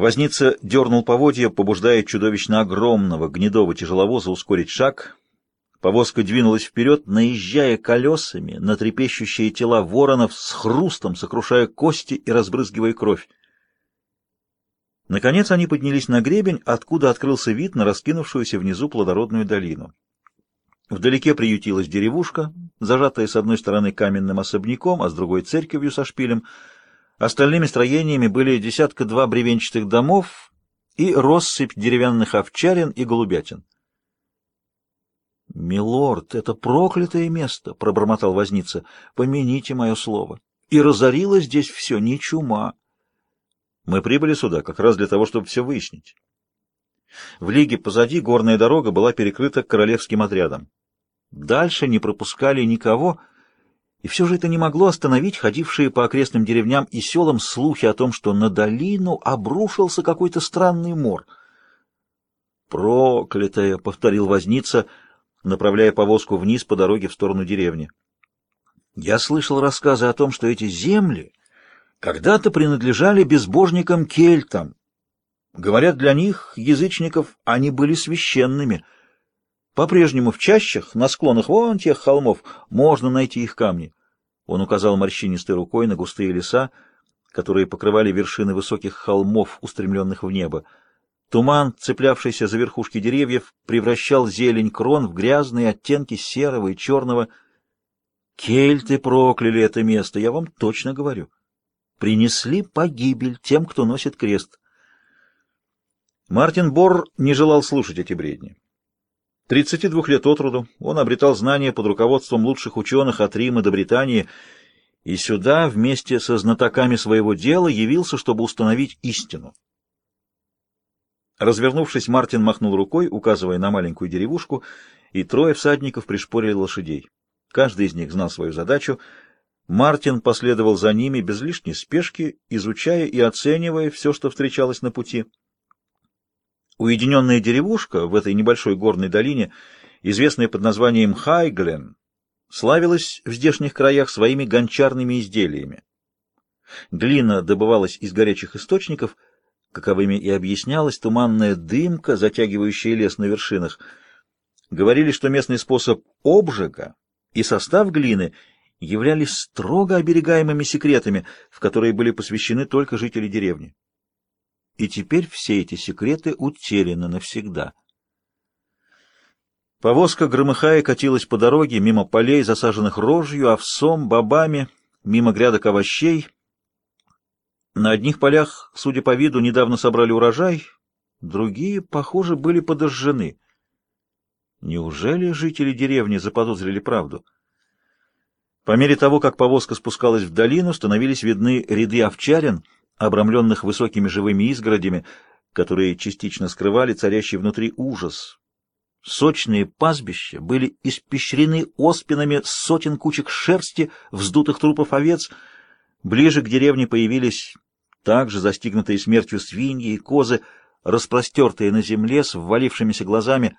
Возница дернул поводья, побуждая чудовищно огромного гнедого тяжеловоза ускорить шаг. Повозка двинулась вперед, наезжая колесами на трепещущие тела воронов с хрустом, сокрушая кости и разбрызгивая кровь. Наконец они поднялись на гребень, откуда открылся вид на раскинувшуюся внизу плодородную долину. Вдалеке приютилась деревушка, зажатая с одной стороны каменным особняком, а с другой церковью со шпилем — Остальными строениями были десятка-два бревенчатых домов и россыпь деревянных овчарин и голубятин. «Милорд, это проклятое место!» — пробормотал возница. «Помяните мое слово. И разорило здесь все, не чума. Мы прибыли сюда как раз для того, чтобы все выяснить». В лиге позади горная дорога была перекрыта королевским отрядом. Дальше не пропускали никого — и все же это не могло остановить ходившие по окрестным деревням и селам слухи о том, что на долину обрушился какой-то странный мор. «Проклятая!» — повторил возница, направляя повозку вниз по дороге в сторону деревни. «Я слышал рассказы о том, что эти земли когда-то принадлежали безбожникам-кельтам. Говорят, для них, язычников, они были священными». По-прежнему в чащах, на склонах вон тех холмов, можно найти их камни. Он указал морщинистой рукой на густые леса, которые покрывали вершины высоких холмов, устремленных в небо. Туман, цеплявшийся за верхушки деревьев, превращал зелень крон в грязные оттенки серого и черного. Кельты прокляли это место, я вам точно говорю. Принесли погибель тем, кто носит крест. Мартин Бор не желал слушать эти бредни. 32 лет от роду он обретал знания под руководством лучших ученых от Рима до Британии и сюда вместе со знатоками своего дела явился, чтобы установить истину. Развернувшись, Мартин махнул рукой, указывая на маленькую деревушку, и трое всадников пришпорили лошадей. Каждый из них знал свою задачу. Мартин последовал за ними без лишней спешки, изучая и оценивая все, что встречалось на пути. Уединенная деревушка в этой небольшой горной долине, известная под названием Хайглен, славилась в здешних краях своими гончарными изделиями. Глина добывалась из горячих источников, каковыми и объяснялась туманная дымка, затягивающая лес на вершинах. Говорили, что местный способ обжига и состав глины являлись строго оберегаемыми секретами, в которые были посвящены только жители деревни и теперь все эти секреты утеряны навсегда. Повозка, громыхая, катилась по дороге, мимо полей, засаженных рожью, овсом, бобами, мимо грядок овощей. На одних полях, судя по виду, недавно собрали урожай, другие, похоже, были подожжены. Неужели жители деревни заподозрили правду? По мере того, как повозка спускалась в долину, становились видны ряды овчарин — обрамленных высокими живыми изгородями, которые частично скрывали царящий внутри ужас. Сочные пастбища были испещрены оспинами сотен кучек шерсти, вздутых трупов овец. Ближе к деревне появились также застигнутые смертью свиньи и козы, распростертые на земле с ввалившимися глазами.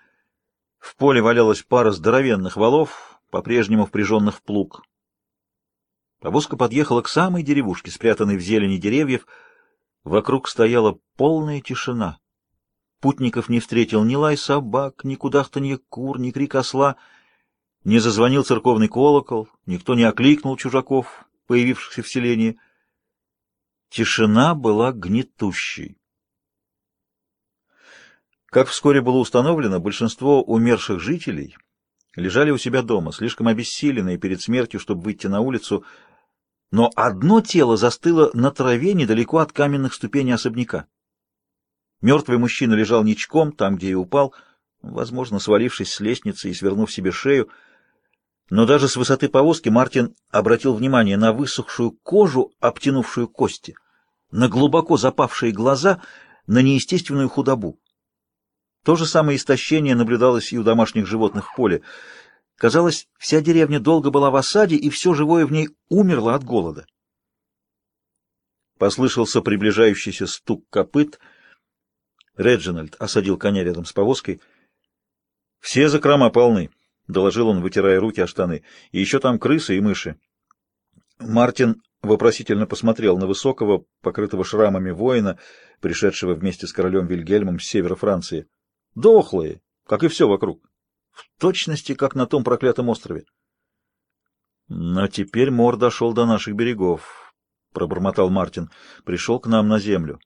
В поле валялась пара здоровенных валов, по-прежнему впряженных в плуг. Повозка подъехала к самой деревушке, спрятанной в зелени деревьев. Вокруг стояла полная тишина. Путников не встретил ни лай собак, ни кудахтанье кур, ни крик осла. Не зазвонил церковный колокол, никто не окликнул чужаков, появившихся в селении. Тишина была гнетущей. Как вскоре было установлено, большинство умерших жителей лежали у себя дома, слишком обессиленные перед смертью, чтобы выйти на улицу, но одно тело застыло на траве недалеко от каменных ступеней особняка. Мертвый мужчина лежал ничком, там, где и упал, возможно, свалившись с лестницы и свернув себе шею. Но даже с высоты повозки Мартин обратил внимание на высохшую кожу, обтянувшую кости, на глубоко запавшие глаза, на неестественную худобу. То же самое истощение наблюдалось и у домашних животных в поле — Казалось, вся деревня долго была в осаде, и все живое в ней умерло от голода. Послышался приближающийся стук копыт. Реджинальд осадил коня рядом с повозкой. «Все закрома полны», — доложил он, вытирая руки о штаны. «И еще там крысы и мыши». Мартин вопросительно посмотрел на высокого, покрытого шрамами воина, пришедшего вместе с королем Вильгельмом с севера Франции. Дохлые, как и все вокруг. В точности, как на том проклятом острове. Но теперь Мор дошел до наших берегов, — пробормотал Мартин. Пришел к нам на землю.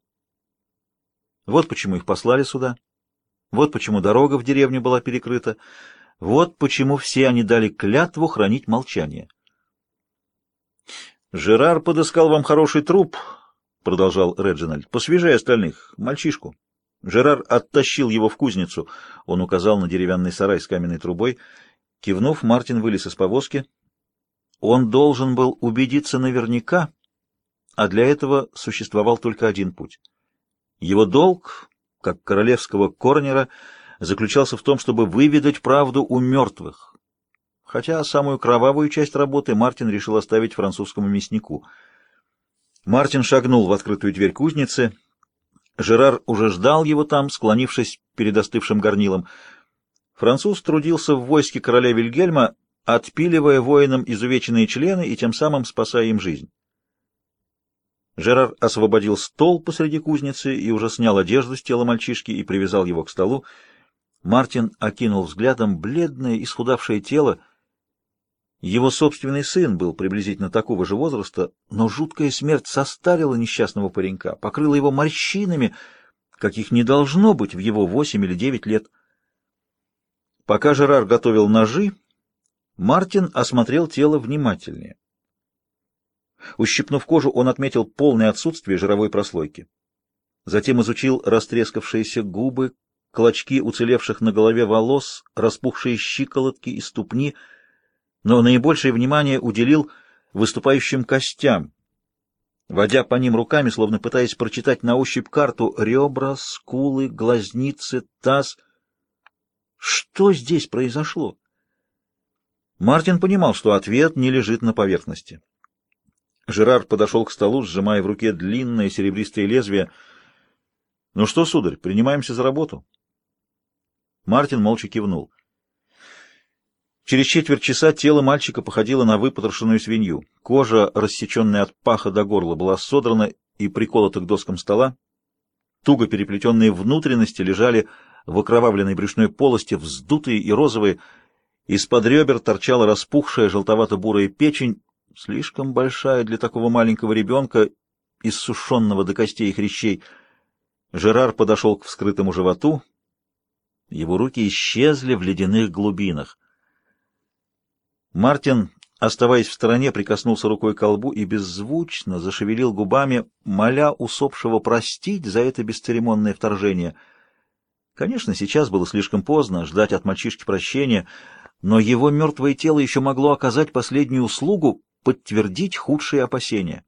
Вот почему их послали сюда. Вот почему дорога в деревню была перекрыта. Вот почему все они дали клятву хранить молчание. «Жерар подыскал вам хороший труп», — продолжал Реджинальд, — «посвежее остальных, мальчишку». Жерар оттащил его в кузницу. Он указал на деревянный сарай с каменной трубой. Кивнув, Мартин вылез из повозки. Он должен был убедиться наверняка, а для этого существовал только один путь. Его долг, как королевского корнера, заключался в том, чтобы выведать правду у мертвых. Хотя самую кровавую часть работы Мартин решил оставить французскому мяснику. Мартин шагнул в открытую дверь кузницы. Жерар уже ждал его там, склонившись перед остывшим горнилом. Француз трудился в войске короля Вильгельма, отпиливая воинам изувеченные члены и тем самым спасая им жизнь. Жерар освободил стол посреди кузницы и уже снял одежду с тела мальчишки и привязал его к столу. Мартин окинул взглядом бледное, исхудавшее тело. Его собственный сын был приблизительно такого же возраста, но жуткая смерть состарила несчастного паренька, покрыла его морщинами, каких не должно быть в его восемь или девять лет. Пока Жерар готовил ножи, Мартин осмотрел тело внимательнее. Ущипнув кожу, он отметил полное отсутствие жировой прослойки. Затем изучил растрескавшиеся губы, клочки уцелевших на голове волос, распухшие щиколотки и ступни, но наибольшее внимание уделил выступающим костям, водя по ним руками, словно пытаясь прочитать на ощупь карту ребра, скулы, глазницы, таз. Что здесь произошло? Мартин понимал, что ответ не лежит на поверхности. Жерар подошел к столу, сжимая в руке длинное серебристое лезвие. — Ну что, сударь, принимаемся за работу? Мартин молча кивнул. Через четверть часа тело мальчика походило на выпотрошенную свинью. Кожа, рассеченная от паха до горла, была содрана и приколота к доскам стола. Туго переплетенные внутренности лежали в окровавленной брюшной полости, вздутые и розовые. Из-под ребер торчала распухшая желтовато-бурая печень, слишком большая для такого маленького ребенка, иссушенного до костей и хрящей. Жерар подошел к вскрытому животу. Его руки исчезли в ледяных глубинах. Мартин, оставаясь в стороне, прикоснулся рукой к колбу и беззвучно зашевелил губами, моля усопшего простить за это бесцеремонное вторжение. Конечно, сейчас было слишком поздно ждать от мальчишки прощения, но его мертвое тело еще могло оказать последнюю услугу, подтвердить худшие опасения.